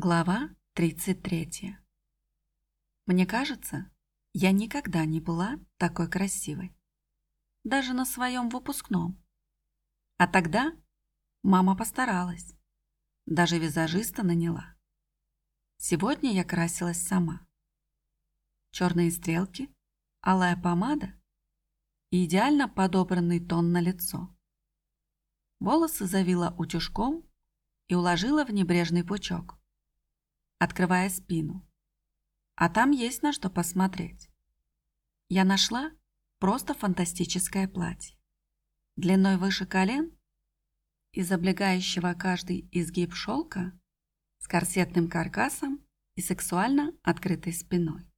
Глава 33. Мне кажется, я никогда не была такой красивой. Даже на своем выпускном. А тогда мама постаралась. Даже визажиста наняла. Сегодня я красилась сама. Черные стрелки, алая помада и идеально подобранный тон на лицо. Волосы завила утюжком и уложила в небрежный пучок открывая спину. А там есть на что посмотреть. Я нашла просто фантастическое платье. Длиной выше колен, из облегающего каждый изгиб шелка, с корсетным каркасом и сексуально открытой спиной.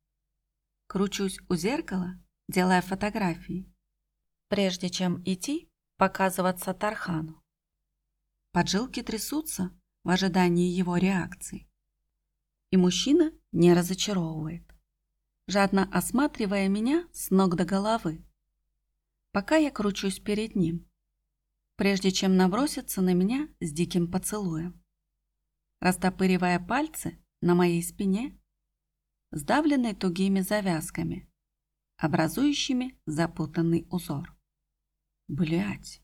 Кручусь у зеркала, делая фотографии, прежде чем идти показываться Тархану. Поджилки трясутся в ожидании его реакции. И мужчина не разочаровывает, жадно осматривая меня с ног до головы, пока я кручусь перед ним, прежде чем наброситься на меня с диким поцелуем. Растопыривая пальцы на моей спине, сдавленной тугими завязками, образующими запутанный узор. Блять!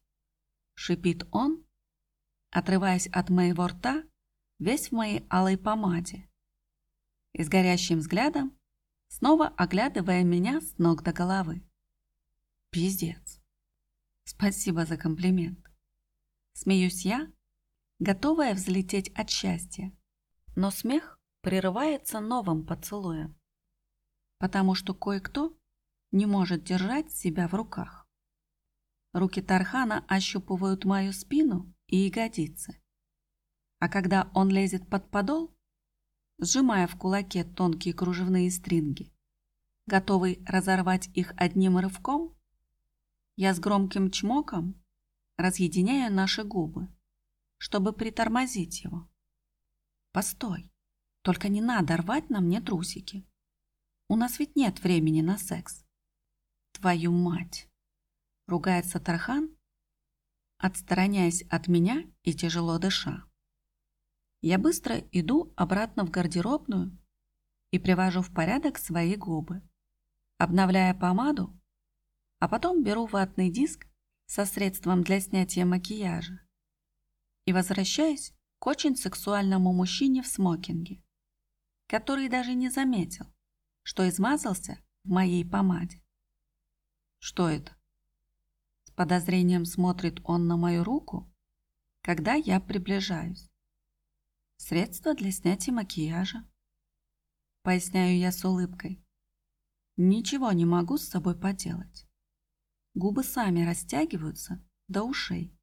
шипит он, отрываясь от моего рта, весь в моей алой помаде и с горящим взглядом, снова оглядывая меня с ног до головы. Пиздец. Спасибо за комплимент. Смеюсь я, готовая взлететь от счастья. Но смех прерывается новым поцелуем, потому что кое-кто не может держать себя в руках. Руки Тархана ощупывают мою спину и ягодицы. А когда он лезет под подол, сжимая в кулаке тонкие кружевные стринги. Готовый разорвать их одним рывком, я с громким чмоком разъединяю наши губы, чтобы притормозить его. Постой, только не надо рвать на мне трусики. У нас ведь нет времени на секс. Твою мать! Ругается Тархан, отстраняясь от меня и тяжело дыша. Я быстро иду обратно в гардеробную и привожу в порядок свои губы, обновляя помаду, а потом беру ватный диск со средством для снятия макияжа и возвращаюсь к очень сексуальному мужчине в смокинге, который даже не заметил, что измазался в моей помаде. Что это? С подозрением смотрит он на мою руку, когда я приближаюсь. Средство для снятия макияжа. Поясняю я с улыбкой. Ничего не могу с собой поделать. Губы сами растягиваются до ушей.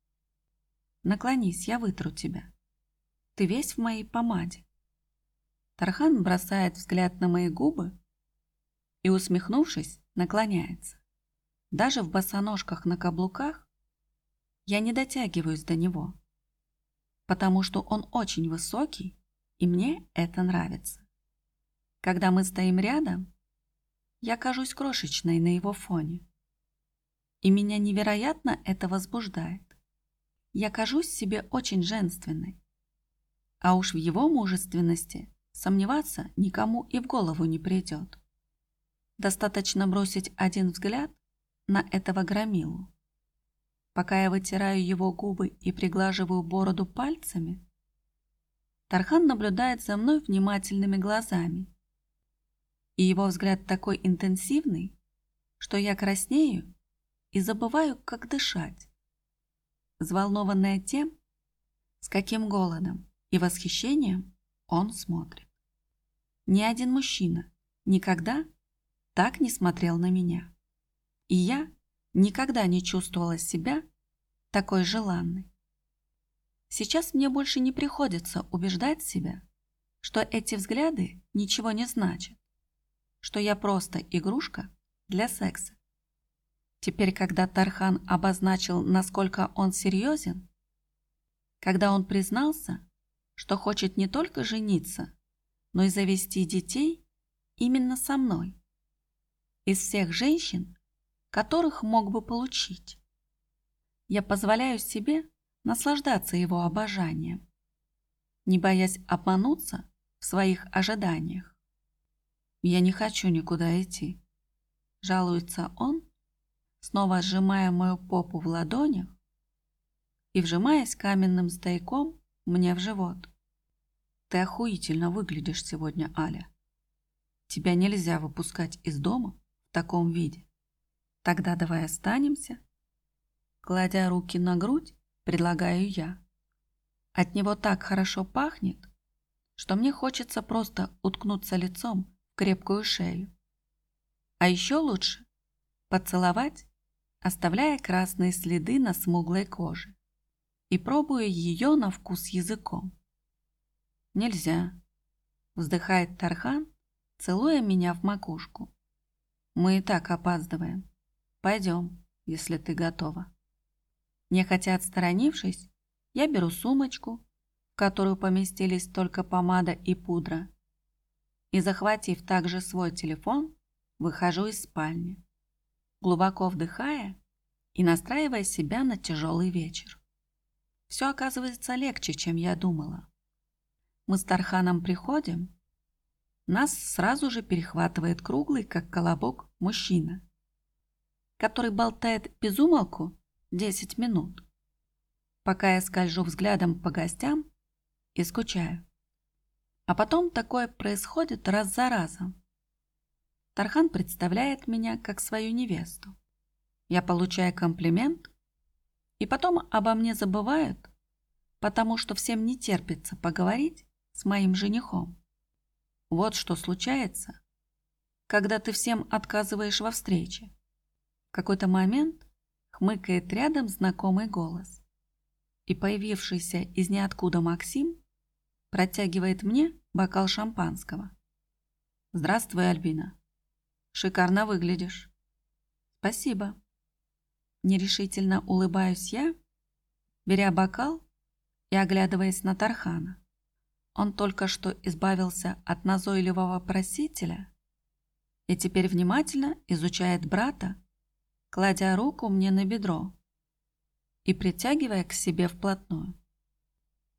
Наклонись, я вытру тебя. Ты весь в моей помаде. Тархан бросает взгляд на мои губы и, усмехнувшись, наклоняется. Даже в босоножках на каблуках я не дотягиваюсь до него потому что он очень высокий, и мне это нравится. Когда мы стоим рядом, я кажусь крошечной на его фоне. И меня невероятно это возбуждает. Я кажусь себе очень женственной. А уж в его мужественности сомневаться никому и в голову не придет. Достаточно бросить один взгляд на этого громилу, Пока я вытираю его губы и приглаживаю бороду пальцами, Тархан наблюдает за мной внимательными глазами. И его взгляд такой интенсивный, что я краснею и забываю, как дышать. Взволнованная тем, с каким голодом и восхищением он смотрит. Ни один мужчина никогда так не смотрел на меня. И я никогда не чувствовала себя такой желанной. Сейчас мне больше не приходится убеждать себя, что эти взгляды ничего не значат, что я просто игрушка для секса. Теперь, когда Тархан обозначил, насколько он серьезен, когда он признался, что хочет не только жениться, но и завести детей именно со мной, из всех женщин, которых мог бы получить. Я позволяю себе наслаждаться его обожанием, не боясь обмануться в своих ожиданиях. «Я не хочу никуда идти», — жалуется он, снова сжимая мою попу в ладонях и вжимаясь каменным стояком мне в живот. «Ты охуительно выглядишь сегодня, Аля. Тебя нельзя выпускать из дома в таком виде. Тогда давай останемся». Кладя руки на грудь, предлагаю я. От него так хорошо пахнет, что мне хочется просто уткнуться лицом в крепкую шею. А еще лучше поцеловать, оставляя красные следы на смуглой коже и пробуя ее на вкус языком. «Нельзя», — вздыхает Тархан, целуя меня в макушку. «Мы и так опаздываем. Пойдем, если ты готова». Нехотя отстранившись, я беру сумочку, в которую поместились только помада и пудра, и, захватив также свой телефон, выхожу из спальни, глубоко вдыхая и настраивая себя на тяжелый вечер. Все оказывается легче, чем я думала. Мы с Тарханом приходим, нас сразу же перехватывает круглый, как колобок, мужчина, который болтает без умолку 10 минут пока я скольжу взглядом по гостям и скучаю. А потом такое происходит раз за разом. Тархан представляет меня как свою невесту. Я получаю комплимент, и потом обо мне забывают, потому что всем не терпится поговорить с моим женихом. Вот что случается, когда ты всем отказываешь во встрече. В какой-то момент хмыкает рядом знакомый голос и появившийся из ниоткуда Максим протягивает мне бокал шампанского. «Здравствуй, Альбина. Шикарно выглядишь». «Спасибо». Нерешительно улыбаюсь я, беря бокал и оглядываясь на Тархана. Он только что избавился от назойливого просителя и теперь внимательно изучает брата, кладя руку мне на бедро и притягивая к себе вплотную.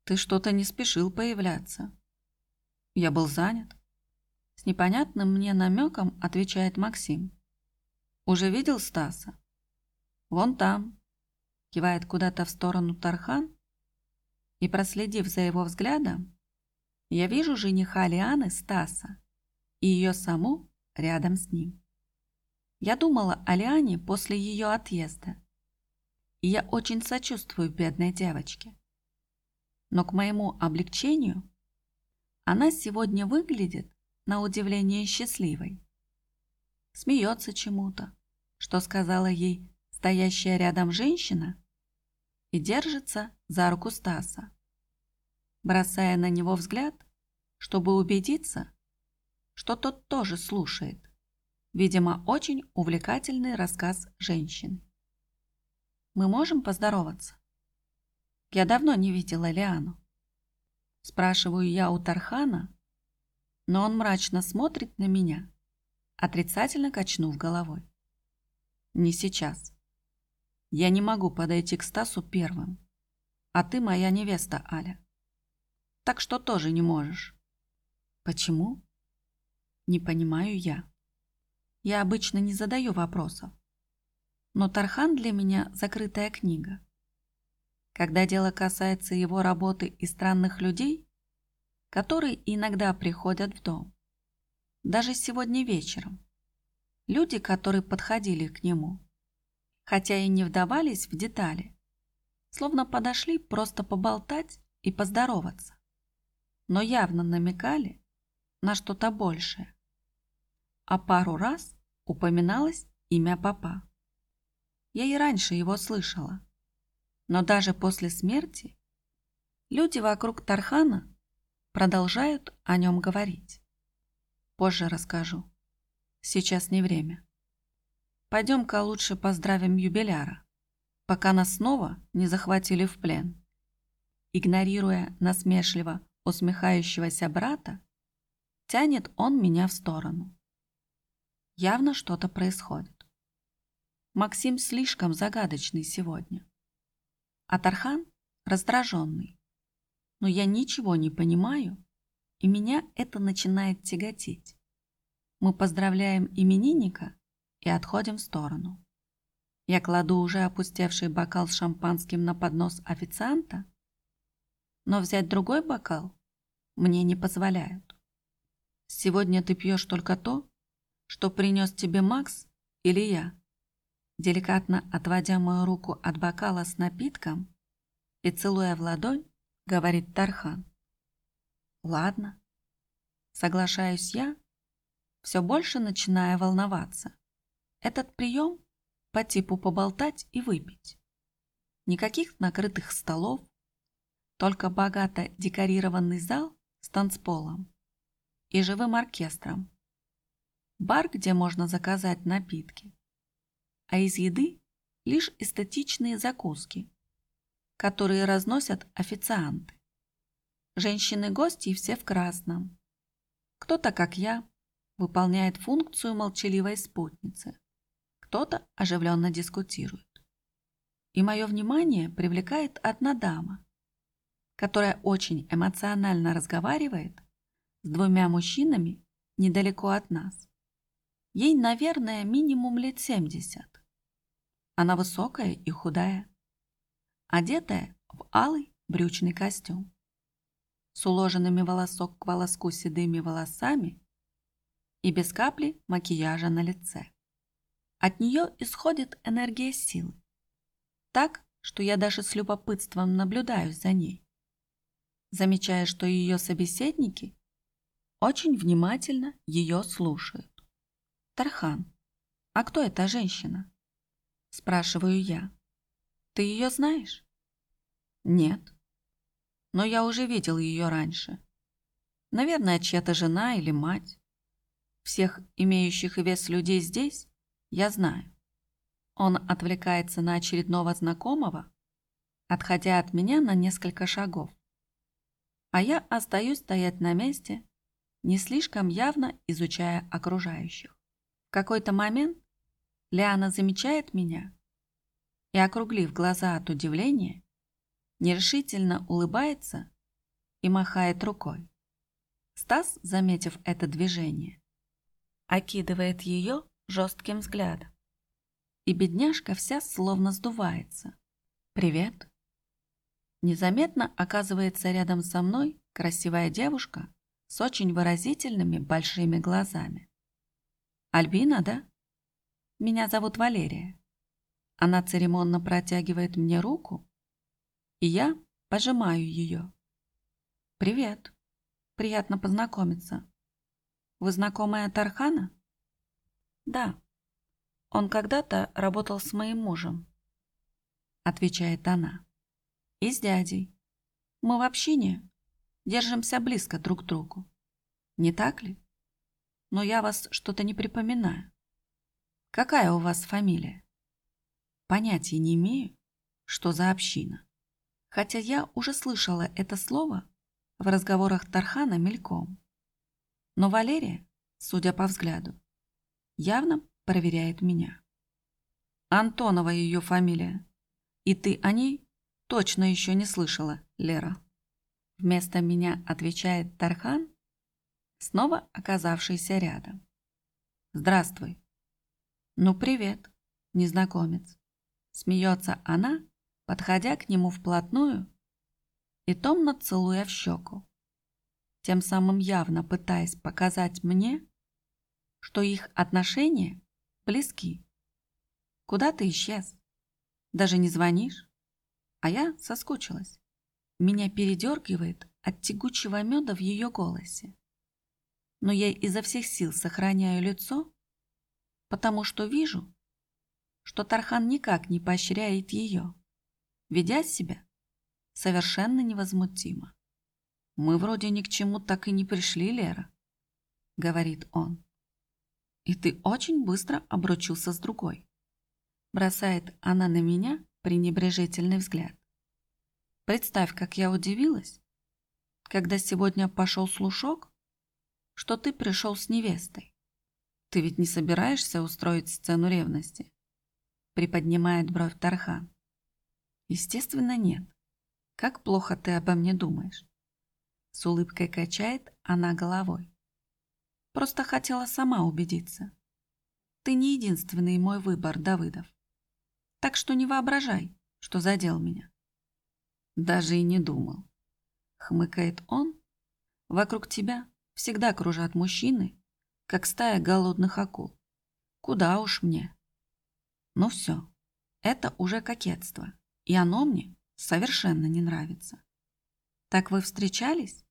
«Ты что-то не спешил появляться». «Я был занят». С непонятным мне намеком отвечает Максим. «Уже видел Стаса?» «Вон там», — кивает куда-то в сторону Тархан, и, проследив за его взглядом, я вижу жениха Лианы Стаса и ее саму рядом с ним. Я думала о Лиане после ее отъезда и я очень сочувствую бедной девочке. Но к моему облегчению она сегодня выглядит на удивление счастливой. Смеется чему-то, что сказала ей стоящая рядом женщина, и держится за руку Стаса, бросая на него взгляд, чтобы убедиться, что тот тоже слушает, видимо, очень увлекательный рассказ женщины. Мы можем поздороваться? Я давно не видела Лиану. Спрашиваю я у Тархана, но он мрачно смотрит на меня, отрицательно качнув головой. Не сейчас. Я не могу подойти к Стасу первым, а ты моя невеста, Аля. Так что тоже не можешь. Почему? Не понимаю я. Я обычно не задаю вопросов но Тархан для меня закрытая книга. Когда дело касается его работы и странных людей, которые иногда приходят в дом, даже сегодня вечером, люди, которые подходили к нему, хотя и не вдавались в детали, словно подошли просто поболтать и поздороваться, но явно намекали на что-то большее. А пару раз упоминалось имя папа. Я и раньше его слышала. Но даже после смерти люди вокруг Тархана продолжают о нем говорить. Позже расскажу. Сейчас не время. Пойдем-ка лучше поздравим юбиляра, пока нас снова не захватили в плен. Игнорируя насмешливо усмехающегося брата, тянет он меня в сторону. Явно что-то происходит. Максим слишком загадочный сегодня. А Тархан раздраженный. Но я ничего не понимаю и меня это начинает тяготить. Мы поздравляем именинника и отходим в сторону. Я кладу уже опустевший бокал с шампанским на поднос официанта, но взять другой бокал мне не позволяют. Сегодня ты пьешь только то, что принес тебе Макс или я. Деликатно отводя мою руку от бокала с напитком и целуя в ладонь, говорит Тархан. Ладно. Соглашаюсь я, все больше начиная волноваться. Этот прием по типу поболтать и выпить. Никаких накрытых столов, только богато декорированный зал с танцполом и живым оркестром. Бар, где можно заказать напитки. А из еды лишь эстетичные закуски, которые разносят официанты. Женщины-гости все в красном. Кто-то, как я, выполняет функцию молчаливой спутницы. Кто-то оживленно дискутирует. И мое внимание привлекает одна дама, которая очень эмоционально разговаривает с двумя мужчинами недалеко от нас. Ей, наверное, минимум лет 70. Она высокая и худая, одетая в алый брючный костюм, с уложенными волосок к волоску седыми волосами и без капли макияжа на лице. От нее исходит энергия силы. Так, что я даже с любопытством наблюдаю за ней, замечая, что ее собеседники очень внимательно ее слушают. «Тархан, а кто эта женщина?» Спрашиваю я. «Ты ее знаешь?» «Нет. Но я уже видел ее раньше. Наверное, чья-то жена или мать. Всех имеющих вес людей здесь я знаю. Он отвлекается на очередного знакомого, отходя от меня на несколько шагов. А я остаюсь стоять на месте, не слишком явно изучая окружающих. Какой-то момент Лиана замечает меня и, округлив глаза от удивления, нерешительно улыбается и махает рукой. Стас, заметив это движение, окидывает ее жестким взглядом. И бедняжка вся словно сдувается. «Привет!» Незаметно оказывается рядом со мной красивая девушка с очень выразительными большими глазами. «Альбина, да?» «Меня зовут Валерия». Она церемонно протягивает мне руку, и я пожимаю ее. «Привет. Приятно познакомиться. Вы знакомая Тархана? Да. Он когда-то работал с моим мужем. Отвечает она. И с дядей. Мы в общине держимся близко друг к другу. Не так ли? Но я вас что-то не припоминаю. Какая у вас фамилия? Понятия не имею, что за община. Хотя я уже слышала это слово в разговорах Тархана мельком. Но Валерия, судя по взгляду, явно проверяет меня. Антонова ее фамилия. И ты о ней точно еще не слышала, Лера. Вместо меня отвечает Тархан, снова оказавшийся рядом. Здравствуй. Ну, привет, незнакомец. Смеется она, подходя к нему вплотную и томно целуя в щеку тем самым явно пытаясь показать мне, что их отношения близки. Куда ты исчез? Даже не звонишь? А я соскучилась. Меня передергивает от тягучего меда в ее голосе. Но я изо всех сил сохраняю лицо, потому что вижу, что Тархан никак не поощряет ее, ведя себя совершенно невозмутимо. «Мы вроде ни к чему так и не пришли, Лера», — говорит он. «И ты очень быстро обручился с другой», — бросает она на меня пренебрежительный взгляд. «Представь, как я удивилась, когда сегодня пошел слушок, что ты пришел с невестой. Ты ведь не собираешься устроить сцену ревности?» Приподнимает бровь Тархан. «Естественно, нет. Как плохо ты обо мне думаешь. С улыбкой качает она головой. Просто хотела сама убедиться. Ты не единственный мой выбор, Давыдов. Так что не воображай, что задел меня. Даже и не думал. Хмыкает он. Вокруг тебя всегда кружат мужчины, как стая голодных акул. Куда уж мне. Ну все, это уже кокетство, и оно мне совершенно не нравится. Так вы встречались?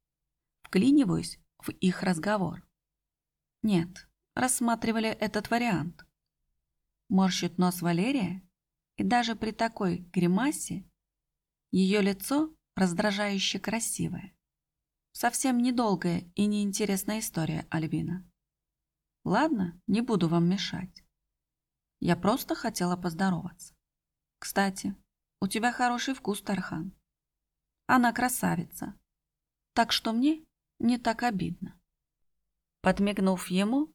Вклиниваюсь в их разговор. Нет, рассматривали этот вариант. Морщит нос Валерия, и даже при такой гримасе ее лицо раздражающе красивое. Совсем недолгая и неинтересная история, Альбина. Ладно, не буду вам мешать. Я просто хотела поздороваться. Кстати, у тебя хороший вкус, Тархан. Она красавица. Так что мне не так обидно. Подмигнув ему,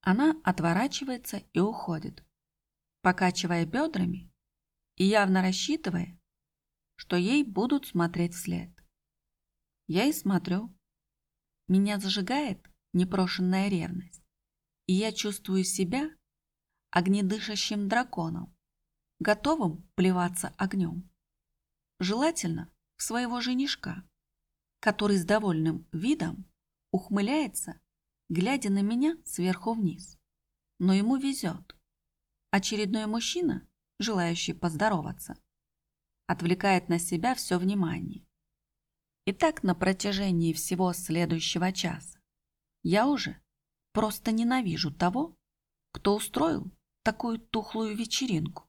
она отворачивается и уходит, покачивая бедрами и явно рассчитывая, что ей будут смотреть вслед. Я и смотрю. Меня зажигает непрошенная ревность, и я чувствую себя огнедышащим драконом, готовым плеваться огнем. Желательно в своего женишка, который с довольным видом ухмыляется глядя на меня сверху вниз. Но ему везет. Очередной мужчина, желающий поздороваться, отвлекает на себя все внимание. И так на протяжении всего следующего часа я уже просто ненавижу того, кто устроил такую тухлую вечеринку.